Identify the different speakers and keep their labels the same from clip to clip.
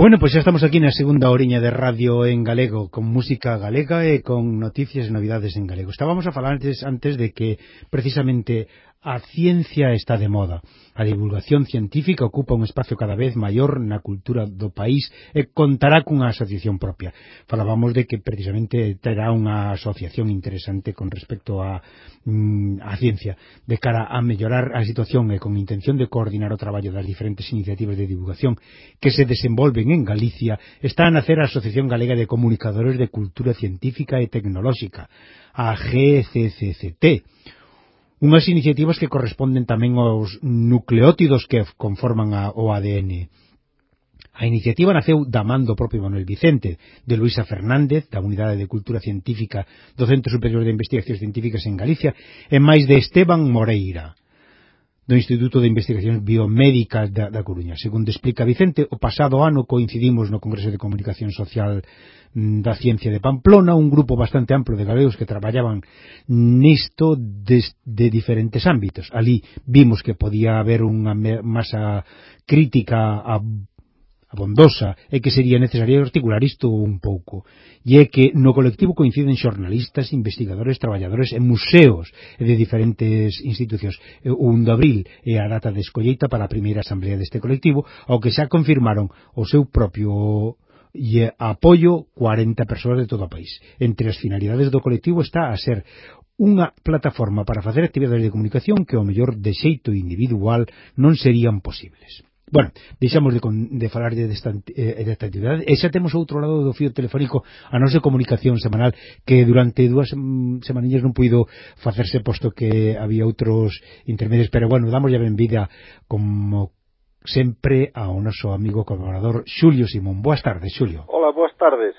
Speaker 1: Bueno, pues xa estamos aquí na segunda oriña de radio en galego, con música galega e con noticias e novidades en galego. Estábamos a falar antes, antes de que precisamente A ciencia está de moda. A divulgación científica ocupa un espazo cada vez maior na cultura do país e contará cunha asociación propia. Falábamos de que precisamente terá unha asociación interesante con respecto a, mm, a ciencia de cara a mellorar a situación e con intención de coordinar o traballo das diferentes iniciativas de divulgación que se desenvolven en Galicia está a nacer a Asociación Galega de Comunicadores de Cultura Científica e Tecnolóxica, a GCCCT, unhas iniciativas que corresponden tamén aos nucleótidos que conforman a, o ADN. A iniciativa naceu da man do propio Manuel Vicente, de Luisa Fernández, da Unidade de Cultura Científica do Centro Superior de Investigacións Científicas en Galicia, e máis de Esteban Moreira, do Instituto de Investigacións Biomédicas da, da Coruña. Segundo explica Vicente, o pasado ano coincidimos no Congreso de Comunicación Social mm, da Ciencia de Pamplona, un grupo bastante amplo de galegos que traballaban nisto de, de diferentes ámbitos. Ali vimos que podía haber unha masa crítica a abondosa e que sería necesario articular isto un pouco e é que no colectivo coinciden xornalistas, investigadores, traballadores e museos de diferentes institucións o 1 de abril é a data de escolleita para a primeira asamblea deste colectivo ao que xa confirmaron o seu propio e apoio 40 persoas de todo o país. Entre as finalidades do colectivo está a ser unha plataforma para facer actividades de comunicación que ao mellor de xeito individual non serían posibles. Bueno, deixamos de, con, de falarlle desta, eh, desta actividade e xa temos outro lado do fío telefónico a nosa comunicación semanal que durante dúas mm, semanillas non puido facerse posto que había outros intermedios, pero bueno, damos a benvida como sempre ao noso amigo colaborador Xulio Simón. Boas tardes, Xulio.
Speaker 2: Hola, boas tardes.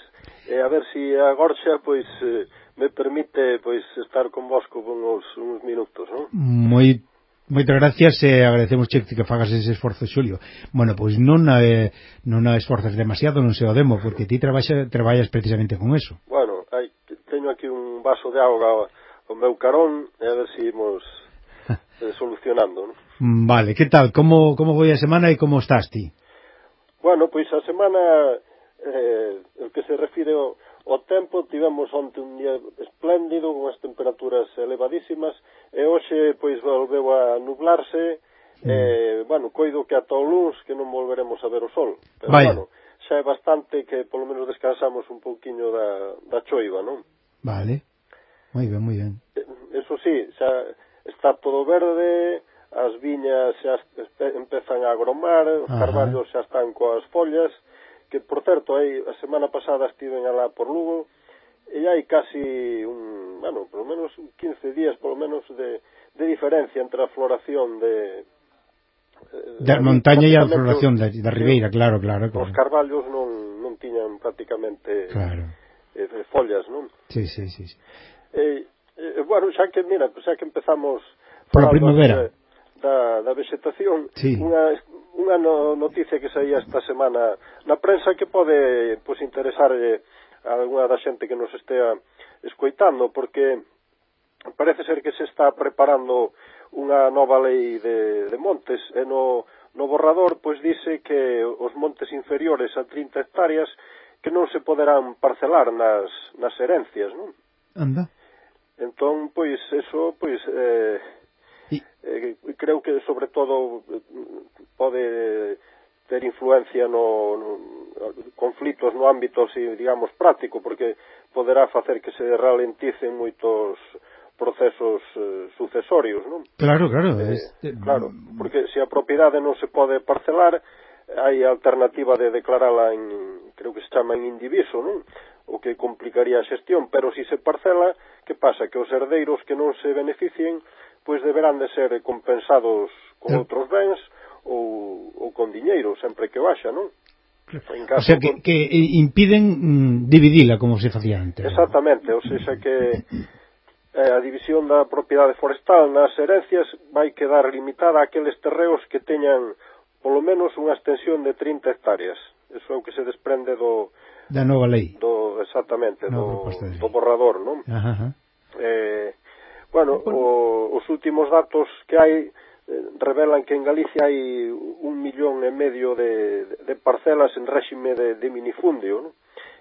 Speaker 2: Eh, a ver se si a Gorxa pois eh, me permite pois estar convosco con uns, uns minutos, non?
Speaker 1: Moi Moitas gracias e eh, agradecemos che que fagas ese esforzo, Xulio. Bueno, pois non eh, non a esforzas demasiado, non se o demo, porque ti traballas, traballas precisamente con eso.
Speaker 2: Bueno, hai, teño aquí un vaso de auga o meu carón e a ver se si imos eh, solucionando,
Speaker 1: ¿no? Vale, que tal? Como, como foi a semana e como estás ti?
Speaker 2: Bueno, pois a semana eh, el que se refire ao, O tempo tivemos onte un día espléndido, con as temperaturas elevadísimas, e hoxe pois volveu a nublarse, mm. eh, bueno, coido que ata o luns que non volveremos a ver o sol, pero Vaya. bueno, xa é bastante que polo menos descansamos un pouquiño da, da choiva, non?
Speaker 1: Vale, moi ben, moi ben.
Speaker 2: Eso sí, xa está todo verde, as viñas xa empezan a agromar, os carballos xa están coas follas, que por certo hai a semana pasada estiven alá por Lugo e hai casi un, bueno, polo menos 15 días polo menos de, de diferencia entre a floración de
Speaker 1: eh, da montaña e a floración da, da ribeira, claro, claro, claro.
Speaker 2: Os carballos non non tiñan prácticamente
Speaker 1: claro.
Speaker 2: eh, follas, non?
Speaker 1: Sí, sí, sí. sí.
Speaker 2: Eh, eh, bueno, xa que mira, xa que empezamos
Speaker 1: pola primavera
Speaker 2: da, da vegetación,
Speaker 1: sí.
Speaker 2: unha unha no, noticia que saía esta semana na prensa que pode pois, interesarlle eh, a alguna da xente que nos estea escoitando, porque parece ser que se está preparando unha nova lei de, de montes e no, no borrador pois dice que os montes inferiores a 30 hectáreas que non se poderán parcelar nas, nas herencias, non?
Speaker 1: Anda.
Speaker 2: Entón, pois, eso, pois, eh, eh, creo que sobre todo pode ter influencia no, no conflitos no ámbito si digamos práctico porque poderá facer que se ralenticen moitos procesos eh, sucesorios, non?
Speaker 1: Claro, claro,
Speaker 2: eh, este... Eh, claro, porque se a propiedade non se pode parcelar, hai alternativa de declarala en, creo que se chama en indiviso, non? O que complicaría a xestión, pero se si se parcela, que pasa? Que os herdeiros que non se beneficien pois deberán de ser compensados con eh. outros bens ou, ou con diñeiro, sempre que baixa, non?
Speaker 1: Caso, o sea, que, que eh, impiden mm, dividila como se facía antes.
Speaker 2: Exactamente, ou seja que eh, a división da propiedade forestal nas herencias vai quedar limitada a aqueles terreos que teñan polo menos unha extensión de 30 hectáreas. Eso é o que se desprende do
Speaker 1: da nova lei.
Speaker 2: Do exactamente, nova do, do borrador, non?
Speaker 1: Ajá, ajá.
Speaker 2: Eh, Bueno, o, os últimos datos que hai eh, revelan que en Galicia hai un millón e medio de, de parcelas en réxime de, de minifundio, non?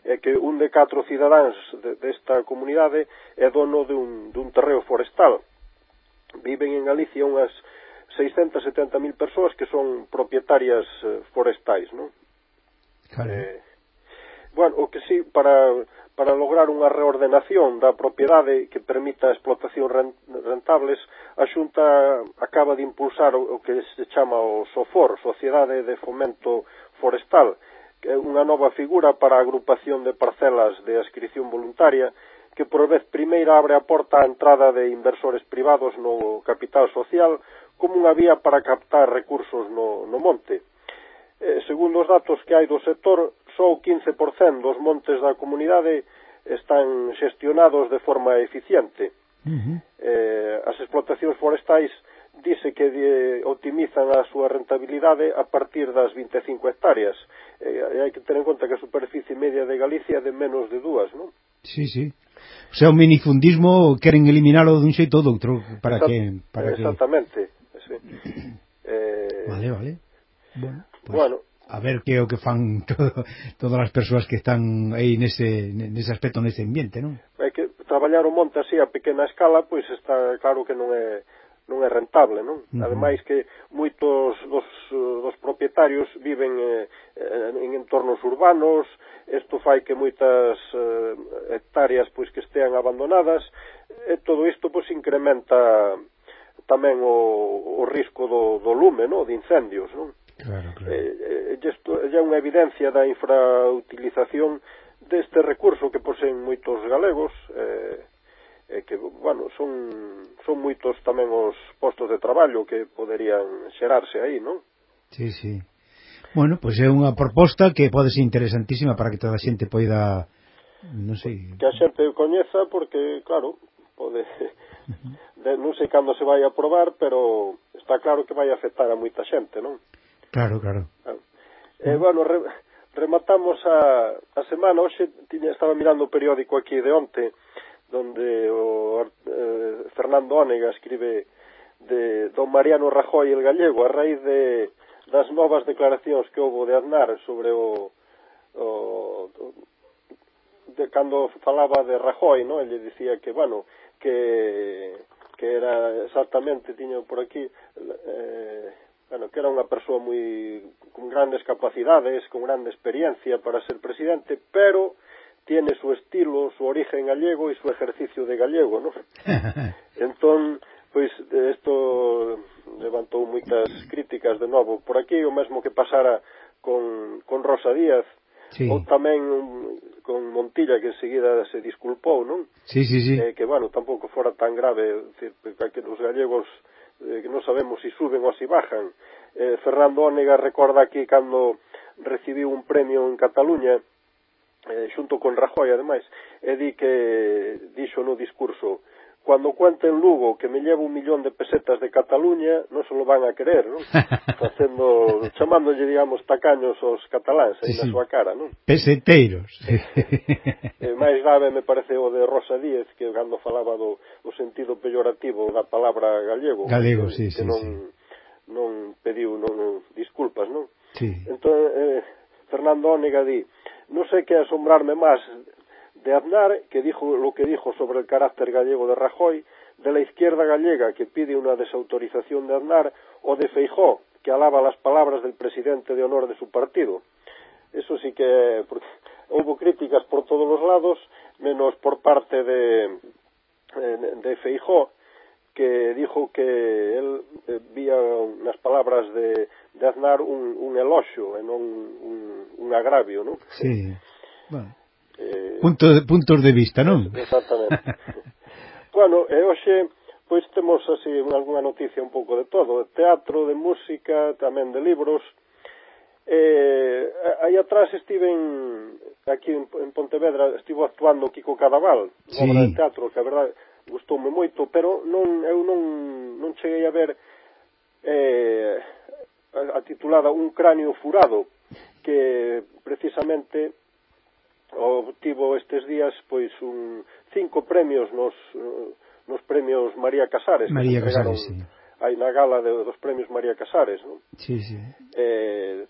Speaker 2: é que un de catro cidadáns desta comunidade é dono dun, dun terreo forestal. Viven en Galicia unhas 670.000 persoas que son propietarias eh, forestais, non?
Speaker 1: Claro. Eh,
Speaker 2: bueno, o que sí, para, para lograr unha reordenación da propiedade que permita explotacións rentables, a Xunta acaba de impulsar o que se chama o SOFOR, Sociedade de Fomento Forestal, que é unha nova figura para a agrupación de parcelas de ascripción voluntaria que por vez primeira abre a porta á entrada de inversores privados no capital social como unha vía para captar recursos no, no monte. Eh, segundo os datos que hai do sector, só o 15% dos montes da comunidade están xestionados de forma eficiente. Uh -huh. eh, as explotacións forestais dice que de, optimizan a súa rentabilidade a partir das 25 hectáreas. Eh, hai que ter en conta que a superficie media de Galicia é de menos de dúas, non?
Speaker 1: Sí, sí. O sea, o minifundismo queren eliminalo dun xeito ou doutro para Exact que... Para
Speaker 2: exactamente. Que... Sí.
Speaker 1: Eh... Vale, vale. Bueno, pues... bueno a ver que é o que fan todo, todas as persoas que están aí nese, nese aspecto, nese ambiente, non?
Speaker 2: É que traballar o monte así a pequena escala, pois está claro que non é non é rentable, non? Uh -huh. Ademais que moitos dos, dos propietarios viven eh, en entornos urbanos, isto fai que moitas eh, hectáreas pois que estean abandonadas, e todo isto pois incrementa tamén o, o risco do, do lume, non? De incendios, non?
Speaker 1: Claro, claro. Eh,
Speaker 2: eh, é unha evidencia da infrautilización deste recurso que poseen moitos galegos eh, e que, bueno, son, son moitos tamén os postos de traballo que poderían xerarse aí, non?
Speaker 1: Sí, sí. Bueno, pois pues é unha proposta que pode ser interesantísima para que toda a xente poida, non sei...
Speaker 2: Que a xente coñeza porque, claro, pode... Uh -huh. De, non sei cando se vai aprobar, pero está claro que vai afectar a moita xente, non?
Speaker 1: Claro, claro.
Speaker 2: Ah. Eh, bueno, re, rematamos a, a semana. Hoxe tiña, estaba mirando o periódico aquí de onte, donde o eh, Fernando Ónega escribe de don Mariano Rajoy el gallego a raíz de das novas declaracións que houve de Aznar sobre o, o de cando falaba de Rajoy, no? Ele dicía que, bueno, que que era exactamente, tiño por aquí eh, bueno, que era unha persoa moi con grandes capacidades, con grande experiencia para ser presidente, pero tiene su estilo, su origen gallego y su ejercicio de gallego, ¿no? entón, pois isto levantou moitas críticas de novo por aquí, o mesmo que pasara con, con Rosa Díaz, sí. ou tamén con Montilla que enseguida se disculpou, non?
Speaker 1: Sí, sí, sí.
Speaker 2: Eh, que, bueno, tampouco fora tan grave, decir, que os gallegos eh, que non sabemos se si suben ou se si bajan. Eh, Fernando Ónega recorda que cando recibiu un premio en Cataluña, eh, xunto con Rajoy, ademais, e di que dixo no discurso cando cuenten Lugo que me llevo un millón de pesetas de Cataluña, non se lo van a querer, non? Facendo, chamándolle, digamos, tacaños aos cataláns aí sí, na súa cara, non?
Speaker 1: Peseteiros.
Speaker 2: e eh, máis grave me parece o de Rosa Díez, que cando falaba do o sentido peyorativo da palabra gallego.
Speaker 1: Galego,
Speaker 2: que,
Speaker 1: sí,
Speaker 2: que
Speaker 1: sí,
Speaker 2: non,
Speaker 1: sí.
Speaker 2: non pediu non, disculpas, non?
Speaker 1: Sí.
Speaker 2: Entón, eh, Fernando Ónega di, non sei que asombrarme máis de Aznar, que dijo lo que dijo sobre el carácter gallego de Rajoy, de la izquierda gallega, que pide una desautorización de Aznar, o de Feijó, que alaba las palabras del presidente de honor de su partido. Eso sí que hubo críticas por todos los lados, menos por parte de, eh, de Feijó, que dijo que él eh, vía nas palabras de, de Aznar un, un elogio, eh, e non un, un agravio, non?
Speaker 1: Sí. Bueno eh, Punto, puntos de vista, non?
Speaker 2: Exactamente. bueno, e hoxe pois temos así algunha noticia un pouco de todo, de teatro, de música, tamén de libros. Eh, aí atrás estiven aquí en, en Pontevedra estivo actuando Kiko Cadaval, sí. obra de teatro que a verdade gustoume moito, pero non eu non non cheguei a ver eh, a, a titulada Un cráneo furado, que precisamente obtivo estes días pois un cinco premios nos nos premios María Casares.
Speaker 1: María Casares, sí.
Speaker 2: Hai na gala de, dos premios María Casares, non?
Speaker 1: Sí, sí.
Speaker 2: Eh,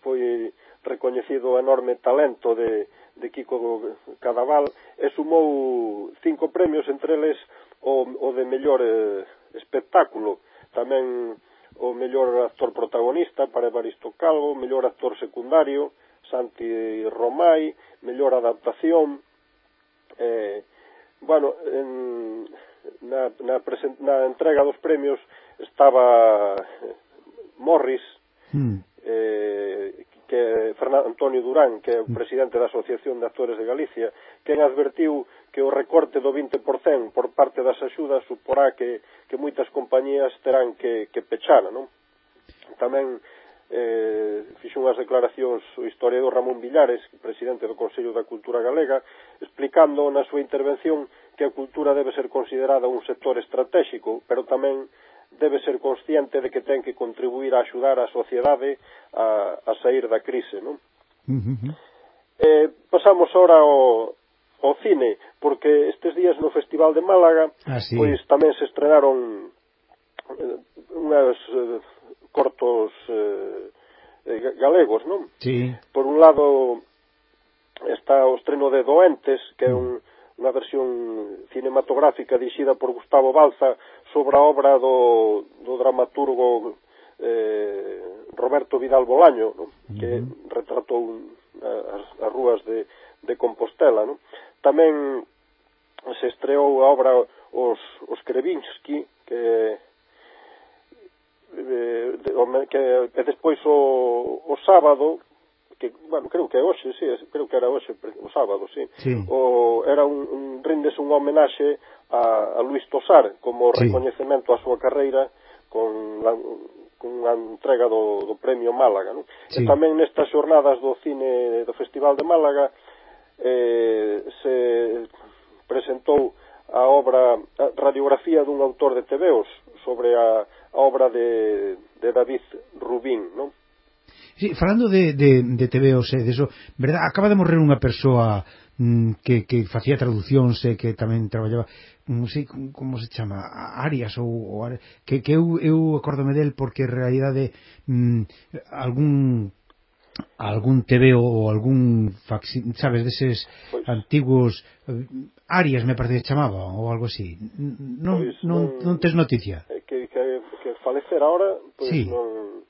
Speaker 2: foi recoñecido o enorme talento de, de Kiko Cadaval e sumou cinco premios, entre eles o, o de mellor eh, espectáculo, tamén o mellor actor protagonista para Evaristo Calvo, mellor actor secundario, Santi Romai, mellor adaptación, eh, bueno, en, na, na, present, na entrega dos premios estaba eh, Morris, mm. eh, que Fernando Antonio Durán, que é o hmm. presidente da Asociación de Actores de Galicia, quen advertiu que o recorte do 20% por parte das axudas suporá que, que moitas compañías terán que, que pechar, non? Tamén eh, fixo unhas declaracións o historiador Ramón Villares, presidente do Consello da Cultura Galega, explicando na súa intervención que a cultura debe ser considerada un sector estratégico, pero tamén debe ser consciente de que ten que contribuir a axudar a sociedade a, a sair da crise, non? Uh -huh. eh, pasamos ahora ao, ao cine, porque estes días no Festival de Málaga,
Speaker 1: ah, sí.
Speaker 2: pois tamén se estrenaron eh, unhas eh, cortos eh, eh, galegos, non?
Speaker 1: Sí.
Speaker 2: Por un lado está o estreno de Doentes, que é un, unha versión cinematográfica dirixida por Gustavo Balza sobre a obra do, do dramaturgo eh, Roberto Vidal Bolaño, non? que uh -huh. retratou as, as rúas de, de Compostela. Non? Tamén se estreou a obra Os, os Krevinsky, que eh, que e despois o, o sábado que, bueno, creo que hoxe, sí, creo que era hoxe, o sábado, sí,
Speaker 1: sí.
Speaker 2: O, era un, un rindes un homenaxe a, a Luis Tosar como sí. recoñecemento á súa carreira con, la, con a entrega do, do Premio Málaga, non? Sí. E tamén nestas xornadas do cine do Festival de Málaga eh, se presentou a obra a radiografía dun autor de Tebeos sobre a, a obra de, de David Rubín, non?
Speaker 1: Sí, falando de, de, de TVOs e de eso, verdad, acaba de morrer unha persoa mm, que, que facía traduccións e que tamén traballaba mm, non sei como se chama Arias ou, ou que, que eu, eu acordome del porque en realidade mm, algún algún TV ou algún sabes, deses pois, antigos eh, Arias me parece que chamaba ou algo así. Non, pois, non, non, non tes noticia?
Speaker 2: Eh, que, que, que falecer ahora pois sí. non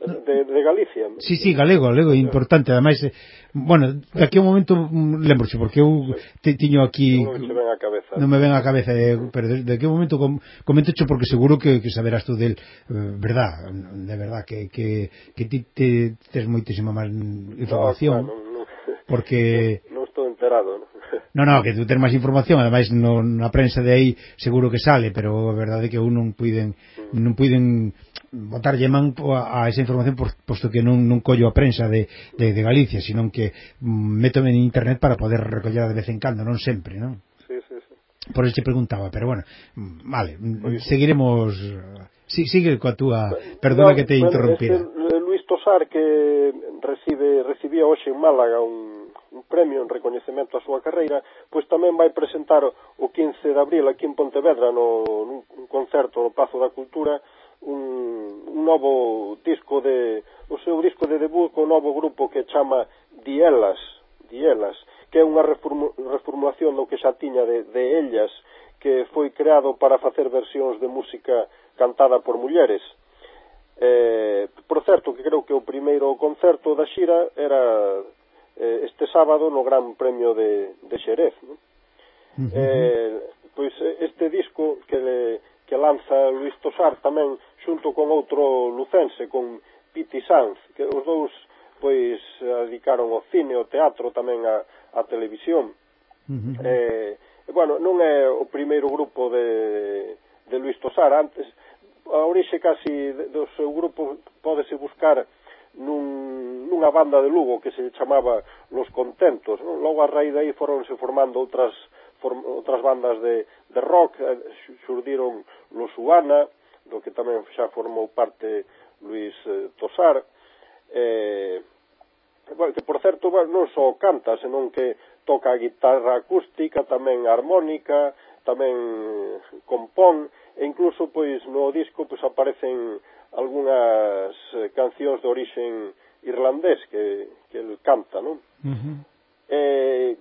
Speaker 2: de, de Galicia
Speaker 1: Sí, sí, galego, galego, importante Ademais, eh, bueno, daqui a un momento mm, Lembroche, porque eu te, tiño aquí
Speaker 2: Non me ven a cabeza
Speaker 1: Non me ven a cabeza, eh, pero de, a un momento com, Comentecho porque seguro que, que saberás tú del eh, Verdad, de verdad Que, que, que ti te, tes moitísima máis información
Speaker 2: no, claro, no, no.
Speaker 1: Porque
Speaker 2: non, non estou enterado, non?
Speaker 1: No, no, que tú ter máis información, ademais no, na prensa de aí seguro que sale, pero a verdade é que eu non puiden non puiden botarlle man a, a esa información por, posto que non, non collo a prensa de, de, de Galicia, sino que mm, métome en internet para poder recoller de vez en cando, non sempre, non?
Speaker 2: Sí, sí, sí.
Speaker 1: Por eso te preguntaba, pero bueno, mm, vale, mm, seguiremos... Sí, sigue coa túa, ah, perdona no, que te interrumpira.
Speaker 2: Este, eh, Luis Tosar que recibe recibía hoxe en Málaga un premio en recoñecemento á súa carreira, pois tamén vai presentar o 15 de abril aquí en Pontevedra no, nun concerto no Pazo da Cultura un, un novo disco de o seu disco de debut co novo grupo que chama Dielas, Dielas, que é unha reformulación do que xa tiña de, de Ellas, que foi creado para facer versións de música cantada por mulleres. Eh, por certo, que creo que o primeiro concerto da xira era eh, este sábado no Gran Premio de, de Xerez. ¿no? Uh -huh. eh, pois eh, este disco que, le, que lanza Luis Tosar tamén xunto con outro lucense, con Piti Sanz, que os dous pois dedicaron ao cine, ao teatro, tamén a, a televisión. Uh -huh. eh, bueno, non é o primeiro grupo de, de Luis Tosar, antes a orixe casi do seu grupo pódese buscar nun unha banda de Lugo que se chamaba Los Contentos, non? logo a raíz de aí foronse formando outras form, outras bandas de, de rock, eh, xurdiron Los Uana, do que tamén xa formou parte Luis eh, Tosar, eh, bueno, que por certo bueno, non só canta, senón que toca a guitarra acústica, tamén armónica, tamén compón, e incluso pois no disco pois aparecen algunhas eh, cancións de orixen irlandés que, que el canta, non? Uh -huh. eh,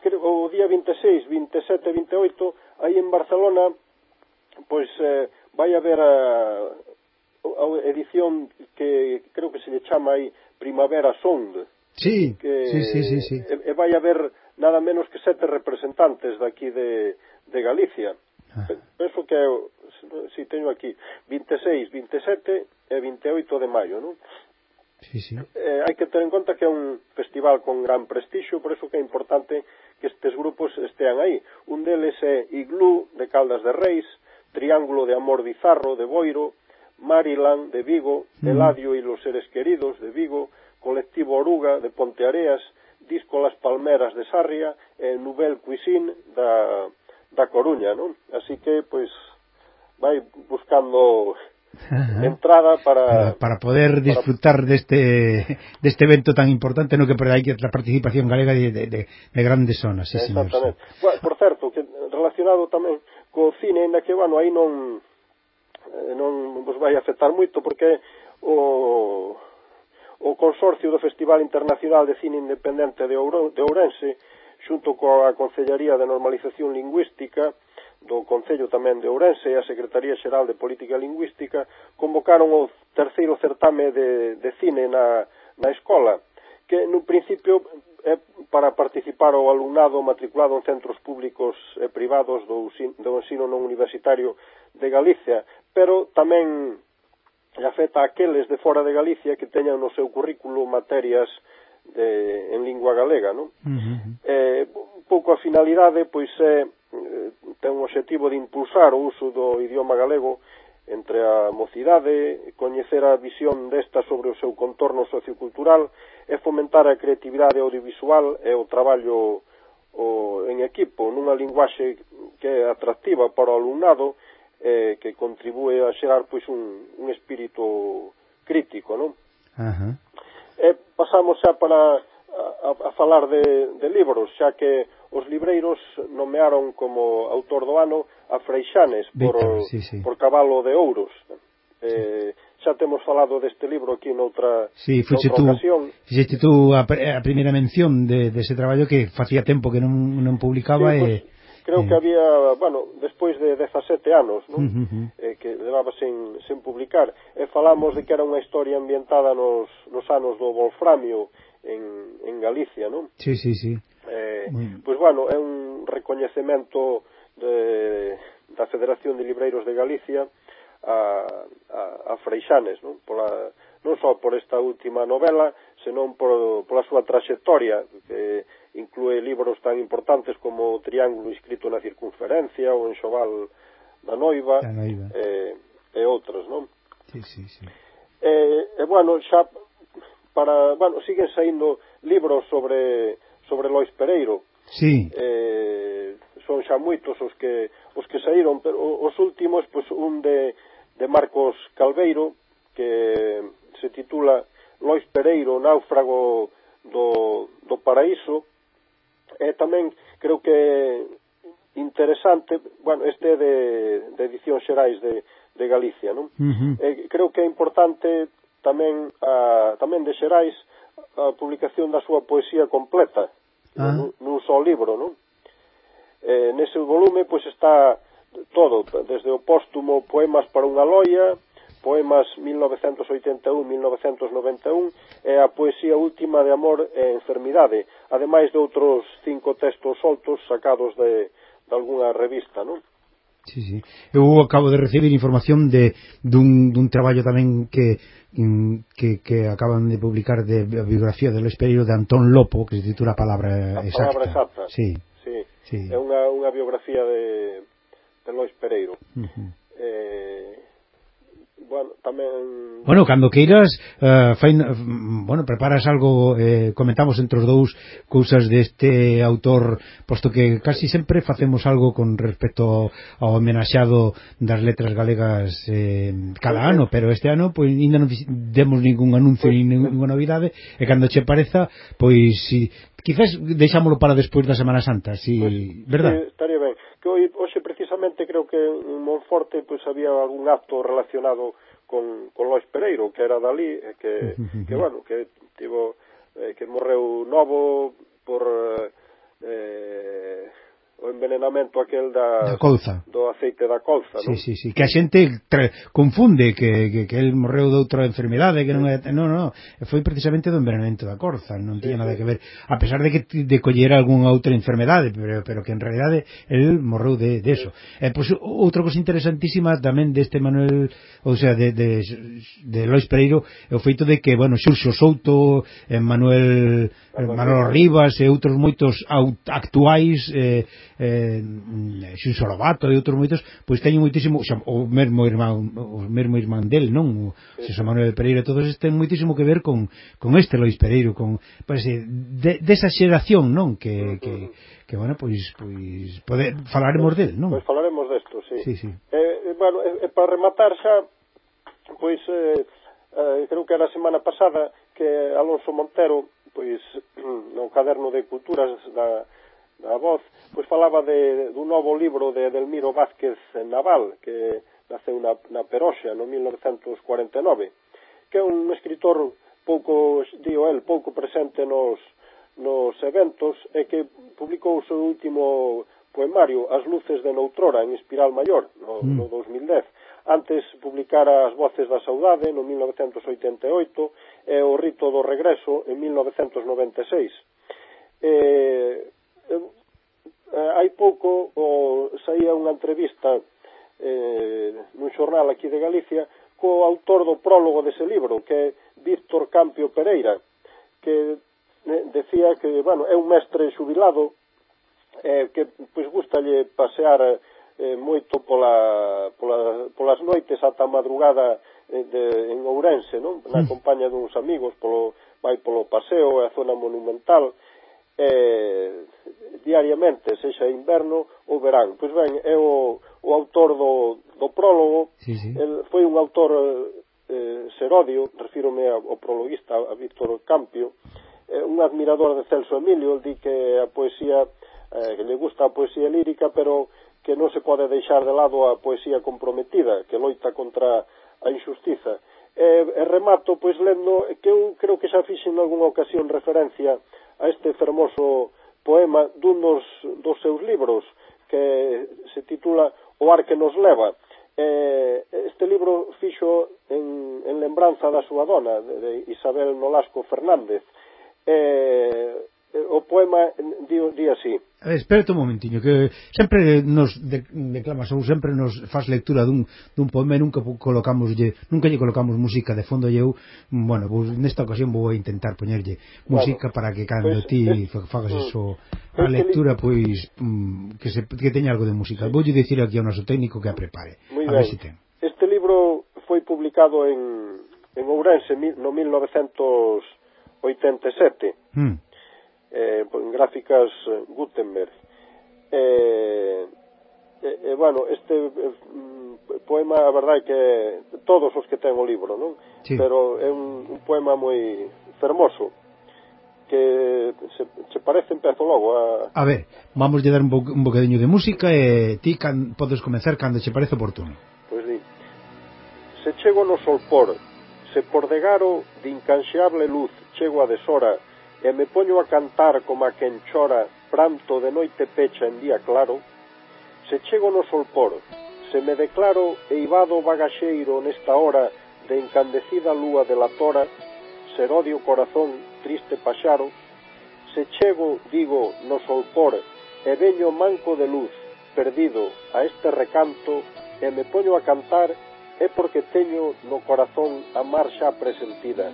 Speaker 2: creo, o día 26, 27, 28, aí en Barcelona, pois eh, vai haber eh, a, a edición que creo que se lle chama aí Primavera Sound.
Speaker 1: Sí,
Speaker 2: que,
Speaker 1: sí, sí, sí, sí.
Speaker 2: E, e vai haber nada menos que sete representantes daqui de, de Galicia. Ah. Penso que, si teño aquí, 26, 27 e 28 de maio, non?
Speaker 1: Sí, sí.
Speaker 2: Eh, hai que ter en conta que é un festival con gran prestixio, por iso que é importante que estes grupos estean aí. Un deles é Iglú, de Caldas de Reis, Triángulo de Amor Bizarro, de Boiro, Maryland, de Vigo, Eladio e los Seres Queridos, de Vigo, Colectivo Oruga, de Ponteareas, Disco Las Palmeras, de Sarria, e Nouvelle Cuisine, da, da Coruña, non? Así que, pois, vai buscando Ajá. entrada para
Speaker 1: para poder para... disfrutar deste deste evento tan importante no que por aí que a participación galega de, de, de grandes zonas sí,
Speaker 2: Exactamente. Señor, sí. Bueno, por certo que relacionado tamén co cine na que bueno aí non eh, non vos vai afectar moito porque o o consorcio do Festival Internacional de Cine Independente de, de Ourense xunto coa Concellaría de Normalización Lingüística do Concello tamén de Ourense e a Secretaría Xeral de Política Lingüística convocaron o terceiro certame de, de cine na, na escola, que no principio é para participar o alumnado matriculado en centros públicos e privados do, do ensino non universitario de Galicia, pero tamén afecta a aqueles de fora de Galicia que teñan no seu currículo materias de, en lingua galega, non? Uh -huh. eh, pouco a finalidade, pois, é Eh, ten o objetivo de impulsar o uso do idioma galego entre a mocidade, coñecer a visión desta sobre o seu contorno sociocultural e fomentar a creatividade audiovisual e o traballo o, en equipo nunha linguaxe que é atractiva para o alumnado e eh, que contribúe a xerar pois un, un espírito crítico, non? Uh -huh. E pasamos xa para a, a, a falar de, de libros, xa que os libreiros nomearon como autor do ano a Freixanes por,
Speaker 1: Víctor, sí, sí.
Speaker 2: por Cabalo de Ouros. Eh, sí. xa temos falado deste libro aquí noutra,
Speaker 1: sí, noutra tú, ocasión. Fixete tú a, a primeira mención de, de ese traballo que facía tempo que non, non publicaba sí, e...
Speaker 2: Pues, creo eh. que había, bueno, despois de 17 anos, non? Uh -huh. eh, que levaba sen, sen publicar. E falamos de que era unha historia ambientada nos, nos anos do Wolframio en, en Galicia, non?
Speaker 1: Sí, sí, sí.
Speaker 2: Eh. Pois, bueno, é un recoñecemento de, da Federación de Libreiros de Galicia a, a, a Freixanes, non? Pola, non só por esta última novela, senón por, pola súa traxectoria, que inclúe libros tan importantes como O Triángulo Inscrito na Circunferencia, ou Enxoval da Noiva,
Speaker 1: da noiva.
Speaker 2: Eh, e outros, non?
Speaker 1: Sí, sí, sí.
Speaker 2: Eh, e, eh, bueno, xa para, bueno, siguen saindo libros sobre sobre Lois Pereiro.
Speaker 1: Sí.
Speaker 2: Eh, son xa moitos os que os que saíron, pero os últimos pois pues, un de de Marcos Calveiro que se titula Lois Pereiro, náufrago do do paraíso. E tamén creo que interesante, bueno, este de, de edicións xerais de, de Galicia, non? Uh -huh. eh, creo que é importante tamén a, tamén de Xerais a publicación da súa poesía completa ah. nun, nun só libro, non? Eh, nese volume pois está todo, desde o póstumo Poemas para unha loia, poemas 1981-1991 e a poesía última de amor e enfermidade, ademais de outros cinco textos soltos sacados de, de algunha revista, non?
Speaker 1: Sí, sí. Eu acabo de recibir información de dun, dun traballo tamén que, que, que acaban de publicar de biografía del Pereiro de Antón Lopo, que se titula Palabra
Speaker 2: Exacta. Palabra Exacta.
Speaker 1: Sí.
Speaker 2: sí. sí. É unha, unha biografía de, de Lois Pereiro. Uh -huh. eh, bueno, tamén
Speaker 1: Bueno, cando queiras, eh, uh, fain, bueno, preparas algo, eh, comentamos entre os dous cousas deste autor, posto que casi sempre facemos algo con respecto ao homenaxeado das letras galegas eh, cada ano, pero este ano pois ainda non demos ningún anuncio pois, ni ninguna novidade, e cando che pareza, pois si quizás deixámolo para despois da Semana Santa, si,
Speaker 2: pues,
Speaker 1: verdad?
Speaker 2: Sí, estaría ben. Que hoxe curiosamente creo que en Monforte pois pues, había algún acto relacionado con, con Lois Pereiro, que era dali, eh, que, que bueno, que tivo, eh, que morreu novo por eh, eh o envenenamento aquel da,
Speaker 1: da colza.
Speaker 2: do aceite da colza,
Speaker 1: sí, non? Sí, sí, que a xente confunde que, que, que el morreu de outra enfermidade, que non é, non, non, foi precisamente do envenenamento da colza, non sí, tiña nada que ver, a pesar de que de coller algunha outra enfermedade, pero, pero que en realidade el morreu de, de eso. Sí. Eh, pois pues, outra cousa interesantísima tamén deste Manuel, ou sea, de, de, de Lois Pereiro, é o feito de que, bueno, Xurxo Souto, eh, Manuel, Manuel Rivas e outros moitos actuais eh, eh, Xuxo Lobato e outros moitos pois teñen moitísimo xa, o mesmo irmán o mesmo irmán del non o Xosé Manuel Pereira todos ten moitísimo que ver con, con este Lois Pereiro con parece, eh, de, desa de xeración non que, mm-hmm. que, que bueno, pois, pois poder, falaremos del, non?
Speaker 2: Pois falaremos desto, sí.
Speaker 1: sí, sí.
Speaker 2: Eh, eh bueno, eh, eh, para rematar xa pois eh, eh, creo que era a semana pasada que Alonso Montero pois no caderno de culturas da a voz, pois falaba de, dun novo libro de Delmiro Vázquez Naval, que naceu na, na Peroxa no 1949, que é un escritor pouco, digo el, pouco presente nos, nos eventos e que publicou o seu último poemario As luces de Noutrora en Espiral Maior no, mm. no 2010. Antes publicara As voces da saudade no 1988 e O rito do regreso en 1996. Eh, Eh, eh, hai pouco o, saía unha entrevista eh, nun xornal aquí de Galicia co autor do prólogo dese libro, que é Víctor Campio Pereira, que eh, decía que, bueno, é un mestre xubilado eh, que pois gustalle pasear eh, moito pola, pola, polas noites ata a madrugada eh, de, en Ourense, non? Na mm. compañía duns amigos, polo, vai polo paseo, e a zona monumental, eh, diariamente, sexa inverno ou verán. Pois ben, é o, o autor do, do prólogo,
Speaker 1: sí, sí.
Speaker 2: El foi un autor eh, serodio, refírome ao prologuista, a Víctor Campio, eh, un admirador de Celso Emilio, el di que a poesía, eh, que le gusta a poesía lírica, pero que non se pode deixar de lado a poesía comprometida, que loita contra a injustiza. E, e remato, pois, lendo, que eu creo que xa fixe en algunha ocasión referencia a este fermoso poema dun dos, dos seus libros que se titula O ar que nos leva. Eh, este libro fixo en, en lembranza da súa dona, de, de Isabel Nolasco Fernández. Eh, o poema di, di así.
Speaker 1: Espérate un momentiño, que sempre nos de, declamas ou sempre nos faz lectura dun, dun poema e nunca colocamos lle, nunca lle colocamos música de fondo e eu, bueno, pues, nesta ocasión vou a intentar poñerlle música bueno, para que cando pues, ti eh, es, fagas mm. eso a pois, lectura, pois pues, mm, que, se, que teña algo de música. Sí. Voulle dicir aquí ao noso técnico que a prepare.
Speaker 2: Muy
Speaker 1: a
Speaker 2: ben.
Speaker 1: ver si ten.
Speaker 2: Este libro foi publicado en, en Ourense no 1987. Mm eh, en gráficas eh, Gutenberg. Eh, e, bueno, este mm, poema, a verdade que todos os que ten o libro, non?
Speaker 1: Sí.
Speaker 2: Pero é un, un poema moi fermoso que se, se parece empezo logo a...
Speaker 1: A ver, vamos a dar un, bo, un bocadinho de música e ti can, podes comenzar cando che parece oportuno.
Speaker 2: Pois di. Se chego no solpor, se por degaro de incanxeable luz chego a deshora, e me poño a cantar como a quen chora pranto de noite pecha en día claro, se chego no solpor, se me declaro eivado bagaxeiro nesta hora de encandecida lúa de la tora, serodio corazón, triste paxaro, se chego, digo, no solpor, e veño manco de luz, perdido a este recanto, e me poño a cantar, é porque teño no corazón a mar xa presentida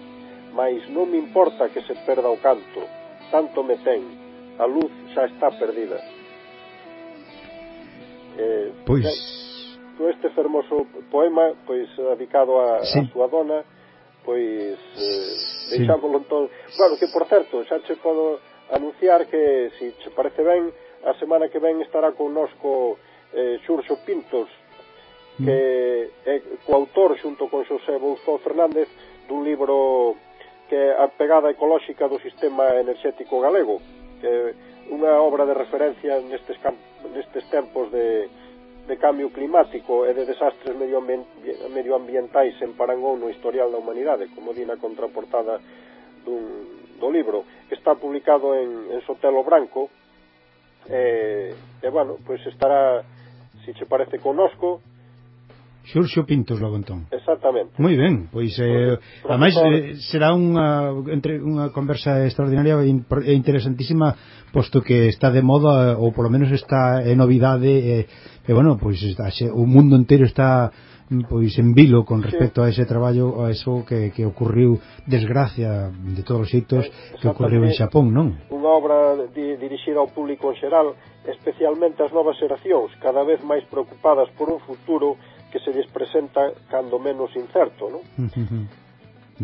Speaker 2: mais non me importa que se perda o canto, tanto me ten, a luz xa está perdida.
Speaker 1: Eh, pois...
Speaker 2: Eh, con este fermoso poema, pois dedicado a, sí. a súa dona, pois eh, sí. deixámoslo entón. Bueno, que por certo, xa che podo anunciar que, se si che parece ben, a semana que ven estará connosco eh, Xurxo Pintos, que mm. é coautor xunto con Xosé Bouzó Fernández dun libro que é a pegada ecolóxica do sistema enerxético galego, que é unha obra de referencia nestes, nestes tempos de, de cambio climático e de desastres medioambientais en Parangón no historial da humanidade, como di na contraportada dun, do libro. que Está publicado en, en Sotelo Branco e, e bueno, pois estará, se che parece conosco,
Speaker 1: Xurxo Pintos logo entón.
Speaker 2: Exactamente.
Speaker 1: Moi ben, pois eh, profesor... ademais eh, será unha entre unha conversa extraordinaria e interesantísima posto que está de moda eh, ou polo menos está en novidade e, e bueno, pois está, xe, o mundo inteiro está mm, pois en vilo con respecto sí. a ese traballo a eso que, que ocurriu desgracia de todos os xeitos que ocurriu en Xapón, non?
Speaker 2: Unha obra di, dirixida ao público en xeral especialmente as novas xeracións cada vez máis preocupadas por un futuro que se lles presenta cando menos incerto, non? Uh -huh.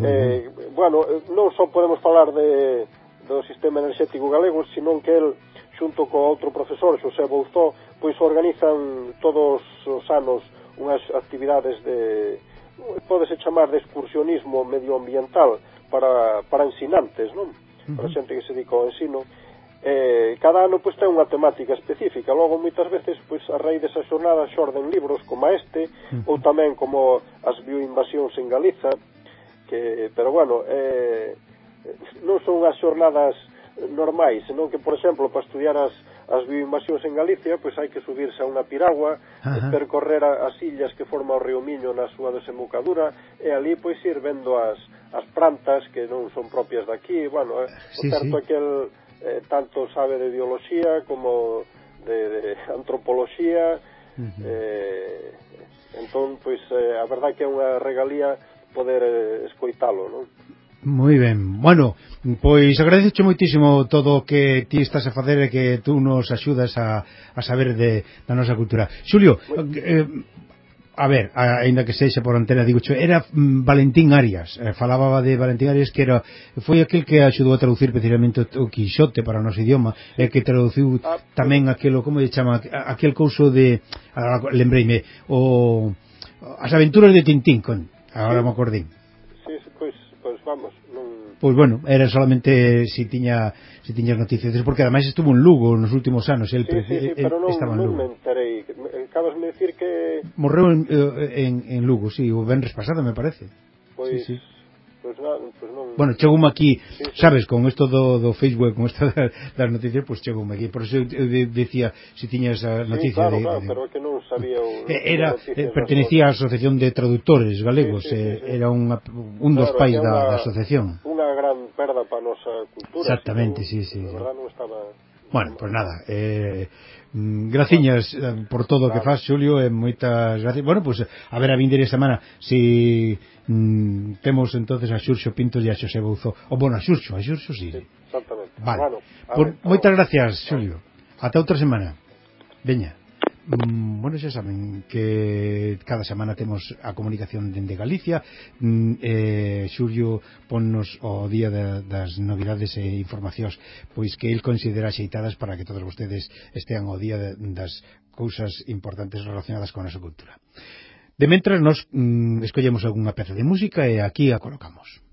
Speaker 2: eh, bueno, eh, non só podemos falar de, do sistema enerxético galego, senón que el, xunto co outro profesor, Xosé Bouzó, pois organizan todos os anos unhas actividades de podese chamar de excursionismo medioambiental para, para ensinantes, non? Para xente que se dedica ao ensino eh, cada ano pois, ten unha temática específica logo moitas veces pois, a raíz desa xornada xorden libros como este ou tamén como as bioinvasións en Galiza que, pero bueno eh, non son as xornadas normais, senón que, por exemplo, para estudiar as, as bioinvasións en Galicia, pois hai que subirse a unha piragua, Ajá. percorrer a, as illas que forma o río Miño na súa desembocadura, e ali pois ir vendo as, as plantas que non son propias daqui, bueno, eh, sí, o certo sí. é que el, eh, tanto sabe de biología como de, de antropoloxía uh -huh. eh, entón, pois, eh, a verdad que é unha regalía poder eh, escoitalo, non?
Speaker 1: Moi ben, bueno, pois agradeço moitísimo todo o que ti estás a facer e que tú nos axudas a, a saber de, da nosa cultura Xulio, eh, A ver, aínda que sexa por antena, digo, era mm, Valentín Arias, eh, falaba de Valentín Arias que era foi aquel que axudou a traducir precisamente o Quixote para o noso idioma, e eh, que traduciu ah, tamén aquilo, como lle chama, aquel couso de, lembreime, o As aventuras de Tintín, con, agora sí. me acordei.
Speaker 2: Sí, pois, pois vamos, non...
Speaker 1: Pois bueno, era solamente si tiña si tiñas noticias, porque ademais estuvo en Lugo nos últimos anos, el,
Speaker 2: sí, sí, sí, el, pero non, estaba en Lugo. Non me enterei acabas de decir que...
Speaker 1: Morreu en, eh, en, en Lugo, sí, o Benres pasado, me parece.
Speaker 2: Pois,
Speaker 1: sí, sí.
Speaker 2: Pois pues na, pues pois non...
Speaker 1: Bueno, chegoume aquí, sí, sí. sabes, con isto do, do Facebook, con isto das, noticias, pois pues chegoume aquí. Por eso eu de, decía, se si tiña esa noticia...
Speaker 2: Sí, claro,
Speaker 1: de,
Speaker 2: claro, de... pero é que non sabía... O,
Speaker 1: eh, era, eh, pertenecía á Asociación de Traductores Galegos, sí, sí, sí, sí. era unha, un claro, dos pais da, da asociación.
Speaker 2: Unha gran perda para a nosa cultura.
Speaker 1: Exactamente, si, sí,
Speaker 2: sí. De verdad non estaba...
Speaker 1: Bueno, pues nada, eh, Mm, graciñas eh, por todo o que faz, Xulio, e moitas gracias. Bueno, pois, pues, a ver a vindeira semana si mm, temos entonces a Xurxo Pintos e a Xosé Bouzo. O, bueno, a Xurxo, a Xurxo
Speaker 2: sí. sí exactamente.
Speaker 1: Vale. Bueno, ver, por, moitas gracias, Xulio. Ata outra semana. Veña. Mm, bueno, xa saben que cada semana temos a comunicación dende Galicia. Mm, eh, Xulio ponnos o día de, das novidades e informacións pois que el considera xeitadas para que todos vostedes estean o día de, das cousas importantes relacionadas con a nosa cultura. De mentras nos mm, escollemos algunha peza de música e aquí a colocamos.